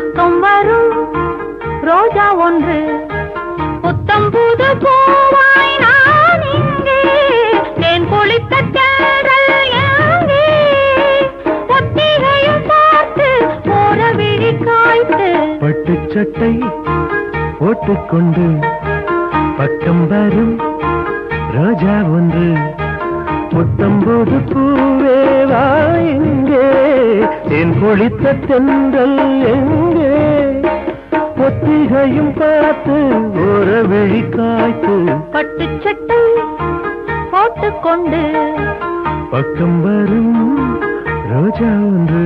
பக்கம் வரும். ரோஜா ஒன்று. புத்தம் புது பூவாய் நான் இங்கே. தேன் குளித்த தேடல் எங்கே ஒத்திகையும் பார்த்து போற விழி காய்த்து. பட்டு சட்டை போட்டுக்கொண்டு பக்கம் வரும். ரோஜா ஒன்று. புத்தம்போது பூவே வா என் பொழித்த தென்றல் எங்கே ஒத்திகையும் பார்த்து ஒரு விழி காய்த்து பட்டு சட்டை போட்டுக்கொண்டு பக்கம் வரும் ரோஜா ஒன்று.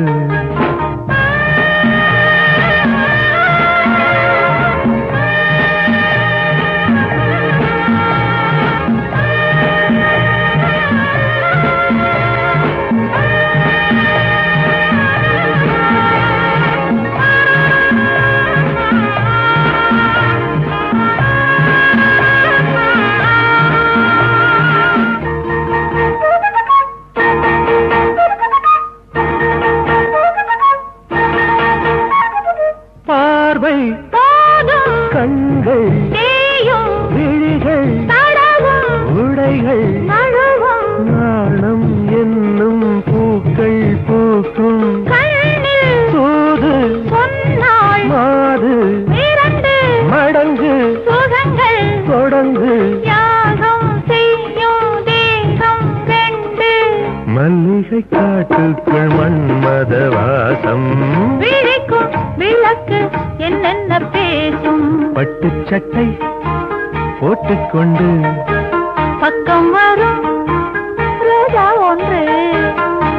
தடவும் உடைகள் நாணம் என்னும் பூக்கள் பூக்கும். சொன்னாள் மாது மடங்கு தொடங்கு. மல்லிகை காட்டுக்குள் மன்மத வாசம். விழிக்கும் விளக்கு என்னென்ன பேசும்? பட்டு சட்டை போட்டுக்கொண்டு பக்கம் வரும் ரோஜா ஒன்று.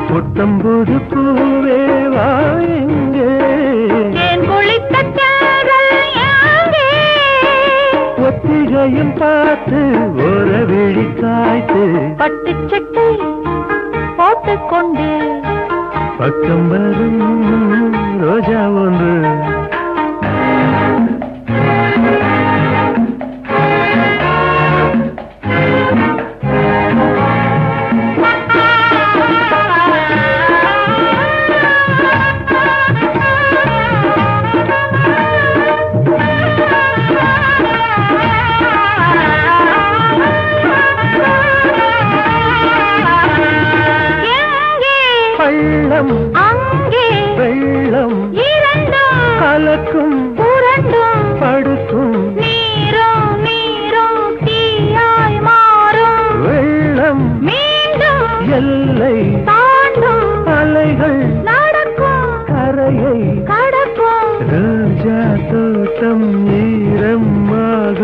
புத்தம்போது பூவே வா எங்கே? தேன் குளித்த தேரல் எங்கே? ஒத்திகையும் பார்த்து ஒரு விழி காய்த்து பட்டு சட்டை போட்டுக்கொண்டு பக்கம் வரும்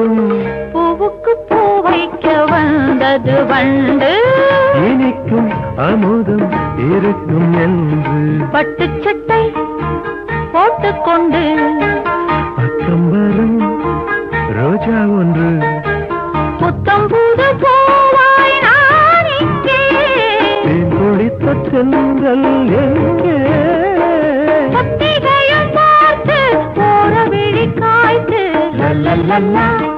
ஈரமாகும் பூவுக்கு பூ வைக்க வந்தது வண்டு. இனிக்கும் அமுதம் இருக்கும் என்று பட்டு சட்டை போட்டுக்கொண்டு. பக்கம் வரும் ரோஜா ஒன்று. புத்தம் புது பூவாய் நான் இங்கே. தென்றல் எங்கே? பார்த்து போற விழி காய்த்து. லல்லல்லா,